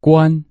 关